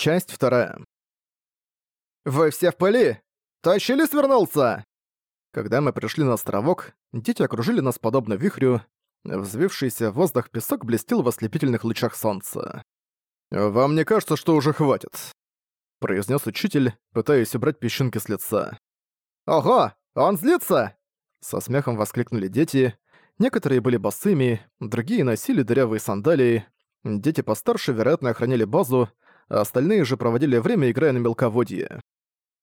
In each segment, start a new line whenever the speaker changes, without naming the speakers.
Часть вторая. «Вы все в пыли? Тащи лист вернулся!» Когда мы пришли на островок, дети окружили нас подобно вихрю, взвившийся в воздух песок блестел в ослепительных лучах солнца. «Вам не кажется, что уже хватит?» — произнес учитель, пытаясь убрать песчинки с лица. «Ого! Он злится!» Со смехом воскликнули дети. Некоторые были босыми, другие носили дырявые сандалии. Дети постарше, вероятно, охраняли базу, остальные же проводили время, играя на мелководье.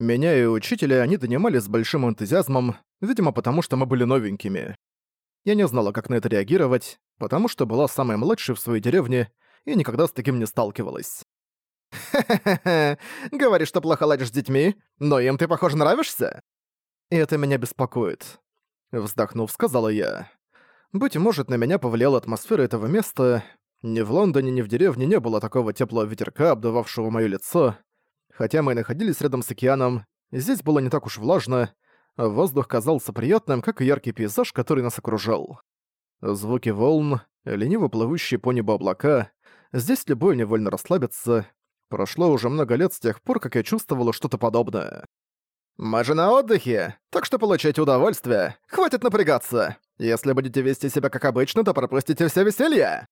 Меня и учителя они донимали с большим энтузиазмом, видимо, потому что мы были новенькими. Я не знала, как на это реагировать, потому что была самой младшей в своей деревне и никогда с таким не сталкивалась. «Ха-ха-ха, говоришь, что плохо ладишь с детьми, но им ты, похоже, нравишься?» «И это меня беспокоит», — вздохнув, сказала я. «Быть может, на меня повлияла атмосфера этого места. Ни в Лондоне, ни в деревне не было такого теплого ветерка, обдувавшего моё лицо. Хотя мы и находились рядом с океаном, здесь было не так уж влажно, воздух казался приятным, как и яркий пейзаж, который нас окружал. Звуки волн, лениво плывущие по небу облака, здесь любой невольно расслабится. Прошло уже много лет с тех пор, как я чувствовала что-то подобное. «Мы же на отдыхе, так что получайте удовольствие. Хватит напрягаться. Если будете вести себя как обычно, то пропустите все веселье!»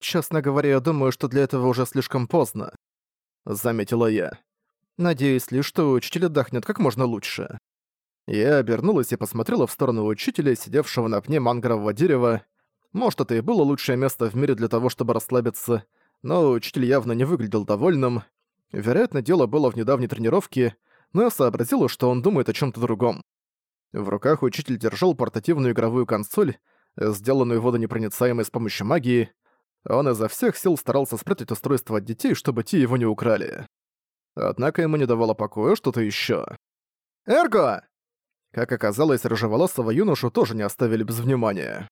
«Честно говоря, я думаю, что для этого уже слишком поздно», — заметила я. «Надеюсь лишь, что учитель отдохнет как можно лучше». Я обернулась и посмотрела в сторону учителя, сидевшего на пне мангрового дерева. Может, это и было лучшее место в мире для того, чтобы расслабиться, но учитель явно не выглядел довольным. Вероятно, дело было в недавней тренировке, но я сообразила, что он думает о чем то другом. В руках учитель держал портативную игровую консоль, сделанную водонепроницаемой с помощью магии, он изо всех сил старался спрятать устройство от детей, чтобы те его не украли. Однако ему не давало покоя что-то ещё. «Эрго!» Как оказалось, рыжеволосого юношу тоже не оставили без внимания.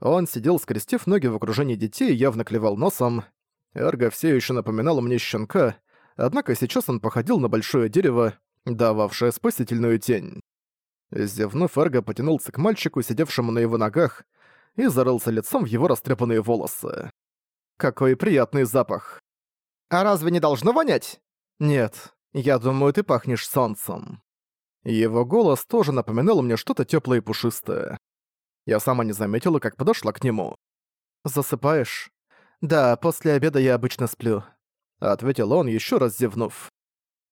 Он сидел, скрестив ноги в окружении детей явно клевал носом. Эрго все еще напоминал мне щенка, однако сейчас он походил на большое дерево, дававшее спасительную тень. Зевнув, Эрго потянулся к мальчику, сидевшему на его ногах, и зарылся лицом в его растрепанные волосы. Какой приятный запах. «А разве не должно вонять?» «Нет, я думаю, ты пахнешь солнцем». Его голос тоже напоминал мне что-то тёплое и пушистое. Я сама не заметила, как подошла к нему. «Засыпаешь?» «Да, после обеда я обычно сплю», — ответил он, ещё раз зевнув.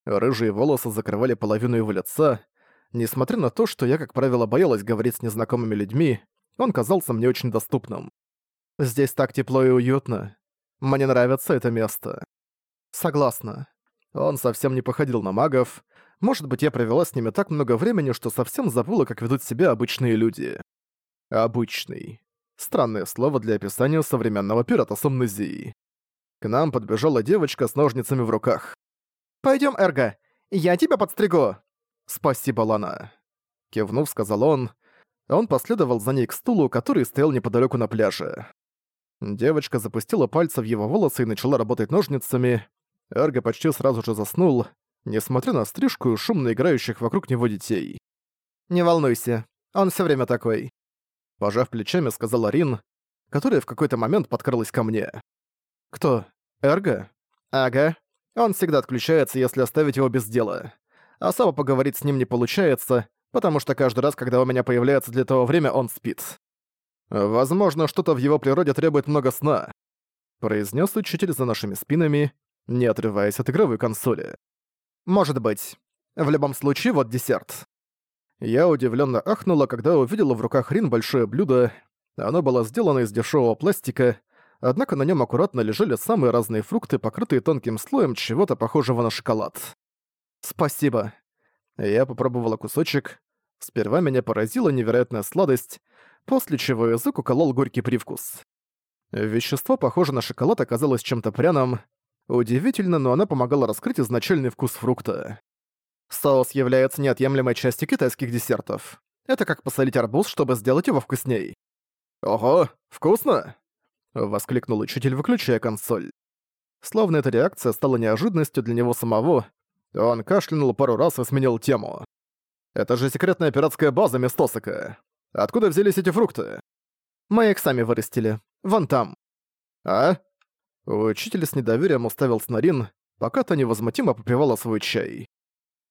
Рыжие волосы закрывали половину его лица. Несмотря на то, что я, как правило, боялась говорить с незнакомыми людьми, он казался мне очень доступным. Здесь так тепло и уютно. Мне нравится это место. Согласна. Он совсем не походил на магов. Может быть, я провела с ними так много времени, что совсем забыла, как ведут себя обычные люди. Обычный. Странное слово для описания современного пирата с амнезией. К нам подбежала девочка с ножницами в руках. «Пойдём, Эрго, я тебя подстригу!» «Спасибо, Лана!» Кивнув, сказал он, он последовал за ней к стулу, который стоял неподалеку на пляже. Девочка запустила пальцы в его волосы и начала работать ножницами. Эрго почти сразу же заснул, несмотря на стрижку и шумно играющих вокруг него детей. «Не волнуйся, он все время такой», — пожав плечами, сказала Рин, которая в какой-то момент подкралась ко мне. «Кто? Эрго?» «Ага. Он всегда отключается, если оставить его без дела. Особо поговорить с ним не получается, потому что каждый раз, когда у меня появляется для того время, он спит. Возможно, что-то в его природе требует много сна, произнес учитель за нашими спинами, не отрываясь от игровой консоли. Может быть. В любом случае, вот десерт. Я удивленно ахнула, когда увидела в руках Рин большое блюдо. Оно было сделано из дешевого пластика, однако на нем аккуратно лежали самые разные фрукты, покрытые тонким слоем чего-то похожего на шоколад. «Спасибо». Я попробовала кусочек, Сперва меня поразила невероятная сладость, после чего язык уколол горький привкус. Вещество, похоже на шоколад, оказалось чем-то пряным. Удивительно, но оно помогало раскрыть изначальный вкус фрукта. Соус является неотъемлемой частью китайских десертов. Это как посолить арбуз, чтобы сделать его вкусней. «Ого, вкусно!» — воскликнул учитель, выключая консоль. Словно эта реакция стала неожиданностью для него самого, он кашлянул пару раз и сменил тему. Это же секретная пиратская база Местосака. Откуда взялись эти фрукты? Мы их сами вырастили. Вон там. А? Учитель с недоверием уставился на Рин, пока та невозмутимо попивала свой чай.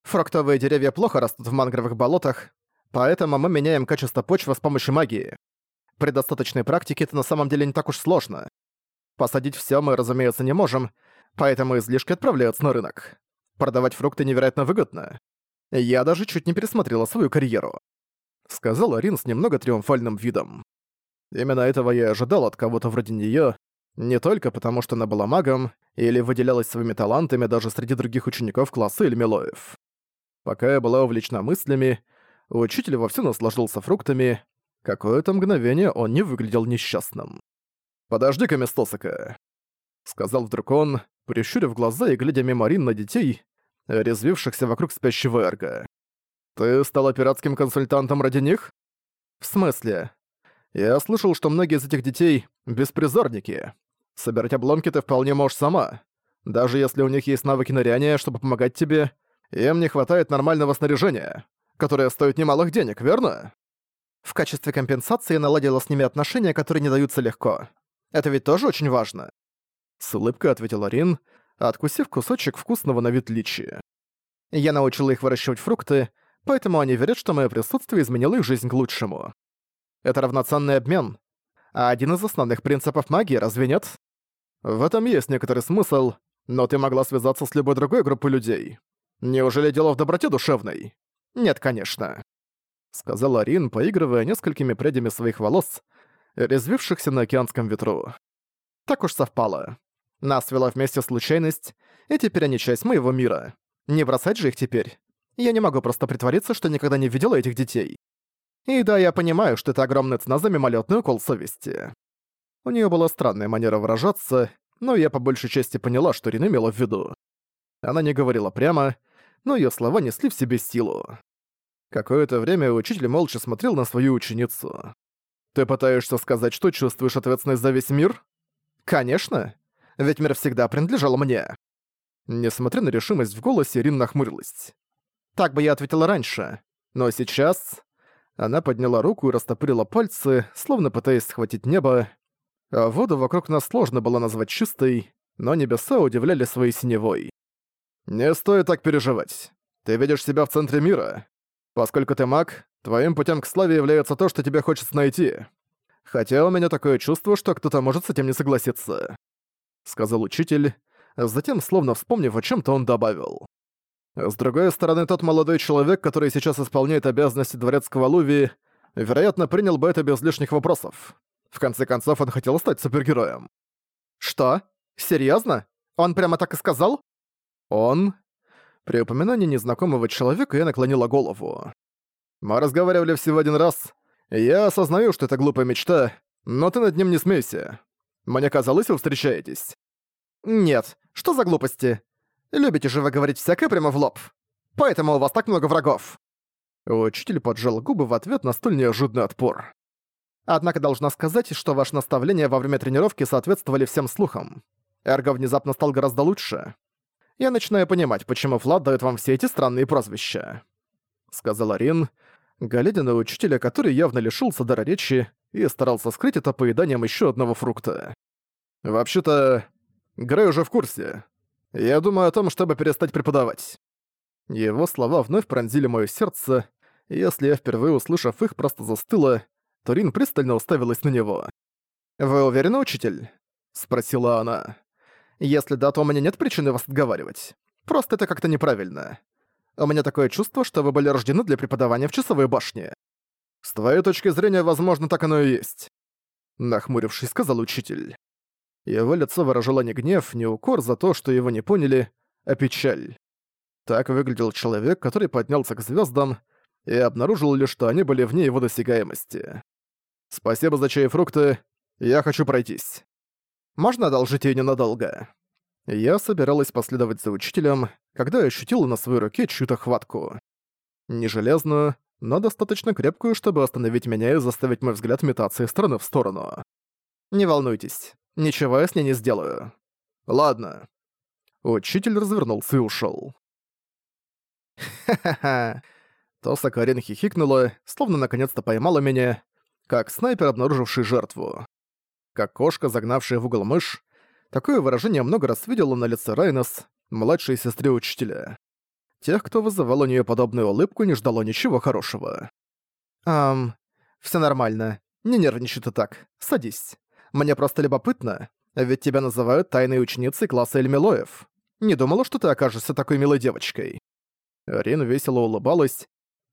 «Фруктовые деревья плохо растут в мангровых болотах, поэтому мы меняем качество почвы с помощью магии. При достаточной практике это на самом деле не так уж сложно. Посадить все мы, разумеется, не можем, поэтому излишки отправляются на рынок. Продавать фрукты невероятно выгодно. Я даже чуть не пересмотрела свою карьеру. Сказала Рин с немного триумфальным видом. Именно этого я ожидал от кого-то вроде неё, не только потому, что она была магом или выделялась своими талантами даже среди других учеников класса или милоев. Пока я была увлечена мыслями, учитель вовсю наслаждался фруктами, какое-то мгновение он не выглядел несчастным. «Подожди-ка, Местосака», — сказал вдруг он, прищурив глаза и глядя мимо Рин на детей, резвившихся вокруг спящего Эрга. «Ты стала пиратским консультантом ради них?» «В смысле?» «Я слышал, что многие из этих детей — беспризорники. Собирать обломки ты вполне можешь сама. Даже если у них есть навыки ныряния, чтобы помогать тебе, им не хватает нормального снаряжения, которое стоит немалых денег, верно?» В качестве компенсации наладила с ними отношения, которые не даются легко. Это ведь тоже очень важно. С улыбкой ответила Рин, откусив кусочек вкусного на вид личи. Я научила их выращивать фрукты, поэтому они верят, что мое присутствие изменило их жизнь к лучшему. Это равноценный обмен. А один из основных принципов магии, разве нет? В этом есть некоторый смысл, но ты могла связаться с любой другой группой людей. Неужели дело в доброте душевной? Нет, конечно. Сказала Рин, поигрывая несколькими прядями своих волос, резвившихся на океанском ветру. Так уж совпало. Нас свела вместе случайность, и теперь они часть моего мира. Не бросать же их теперь. Я не могу просто притвориться, что никогда не видела этих детей. И да, я понимаю, что это огромная цена за мимолетный укол совести. У нее была странная манера выражаться, но я по большей части поняла, что Рин имела в виду. Она не говорила прямо, но ее слова несли в себе силу. Какое-то время учитель молча смотрел на свою ученицу. «Ты пытаешься сказать, что чувствуешь ответственность за весь мир?» «Конечно. Ведь мир всегда принадлежал мне». Несмотря на решимость в голосе, Рин нахмурилась. «Так бы я ответила раньше. Но сейчас...» Она подняла руку и растопырила пальцы, словно пытаясь схватить небо. А воду вокруг нас сложно было назвать чистой, но небеса удивляли своей синевой. «Не стоит так переживать. Ты видишь себя в центре мира. Поскольку ты маг, твоим путем к славе является то, что тебе хочется найти. Хотя у меня такое чувство, что кто-то может с этим не согласиться», — сказал учитель, затем, словно вспомнив о чем то он добавил. С другой стороны, тот молодой человек, который сейчас исполняет обязанности дворецкого Луви, вероятно, принял бы это без лишних вопросов. В конце концов, он хотел стать супергероем. «Что? Серьезно? Он прямо так и сказал?» «Он?» При упоминании незнакомого человека я наклонила голову. «Мы разговаривали всего один раз. Я осознаю, что это глупая мечта, но ты над ним не смейся. Мне казалось, вы встречаетесь». «Нет, что за глупости? Любите же вы говорить всякое прямо в лоб. Поэтому у вас так много врагов». Учитель поджал губы в ответ на столь неожиданный отпор. Однако должна сказать, что ваши наставления во время тренировки соответствовали всем слухам. Эрго внезапно стал гораздо лучше я начинаю понимать, почему Флад дает вам все эти странные прозвища», — сказала Рин, глядя на учителя, который явно лишился дара речи и старался скрыть это поеданием еще одного фрукта. «Вообще-то, Грей уже в курсе. Я думаю о том, чтобы перестать преподавать». Его слова вновь пронзили моё сердце, и если я впервые услышав их, просто застыла, то Рин пристально уставилась на него. «Вы уверены, учитель?» — спросила она. Если да, то у меня нет причины вас отговаривать. Просто это как-то неправильно. У меня такое чувство, что вы были рождены для преподавания в часовой башне. С твоей точки зрения, возможно, так оно и есть. Нахмурившись, сказал учитель. Его лицо выражало не гнев, не укор за то, что его не поняли, а печаль. Так выглядел человек, который поднялся к звездам и обнаружил лишь, что они были вне его досягаемости. «Спасибо за чай и фрукты. Я хочу пройтись». Можно одолжить её ненадолго?» Я собиралась последовать за учителем, когда ощутила на своей руке чью-то хватку. Не железную, но достаточно крепкую, чтобы остановить меня и заставить мой взгляд метаться из стороны в сторону. «Не волнуйтесь, ничего я с ней не сделаю». «Ладно». Учитель развернулся и ушёл. «Ха-ха-ха». Тоса Карин хихикнула, словно наконец-то поймала меня, как снайпер, обнаруживший жертву как кошка, загнавшая в угол мышь. Такое выражение много раз видела на лице Райнес, младшей сестре учителя. Тех, кто вызывал у нее подобную улыбку, не ждало ничего хорошего. «Ам, все нормально. Не нервничай ты так. Садись. Мне просто любопытно, ведь тебя называют тайной ученицей класса Эльмилоев. Не думала, что ты окажешься такой милой девочкой». Рин весело улыбалась,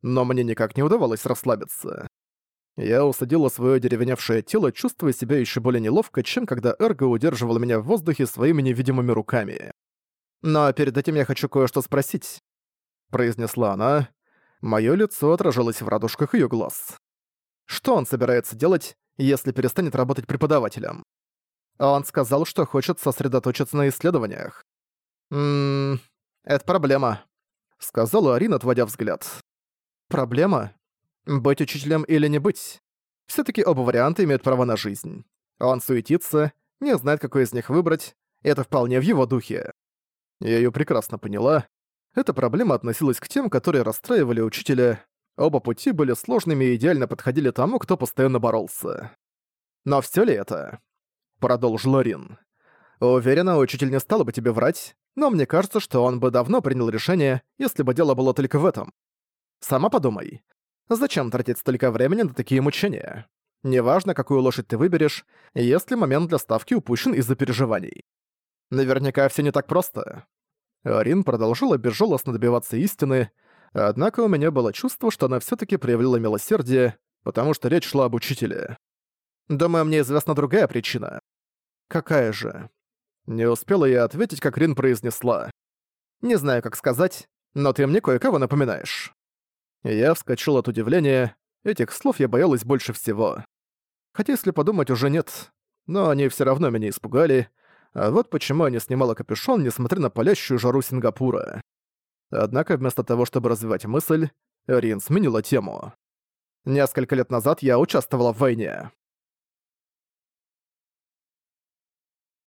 но мне никак не удавалось расслабиться. Я усадила свое деревеневшее тело, чувствуя себя еще более неловко, чем когда Эрго удерживала меня в воздухе своими невидимыми руками. «Но перед этим я хочу кое-что спросить», — произнесла она. Моё лицо отражалось в радужках её глаз. Что он собирается делать, если перестанет работать преподавателем? Он сказал, что хочет сосредоточиться на исследованиях. «Ммм, это проблема», — сказала Арина, отводя взгляд. «Проблема? Быть учителем или не быть? все таки оба варианта имеют право на жизнь. Он суетится, не знает, какой из них выбрать, это вполне в его духе. Я её прекрасно поняла. Эта проблема относилась к тем, которые расстраивали учителя. Оба пути были сложными и идеально подходили тому, кто постоянно боролся. «Но всё ли это?» — продолжил Рин. «Уверена, учитель не стал бы тебе врать, но мне кажется, что он бы давно принял решение, если бы дело было только в этом. Сама подумай. Зачем тратить столько времени на такие мучения? Неважно, какую лошадь ты выберешь, если момент для ставки упущен из-за переживаний. Наверняка все не так просто. Арин продолжила безжалостно добиваться истины, однако у меня было чувство, что она все таки проявила милосердие, потому что речь шла об учителе. Думаю, мне известна другая причина. Какая же? Не успела я ответить, как Рин произнесла. Не знаю, как сказать, но ты мне кое-кого напоминаешь. Я вскочил от удивления, этих слов я боялась больше всего. Хотя, если подумать, уже нет, но они все равно меня испугали, а вот почему я не снимала капюшон, несмотря на палящую жару Сингапура. Однако вместо того, чтобы развивать мысль, Рин сменила тему. Несколько лет назад я участвовала в войне.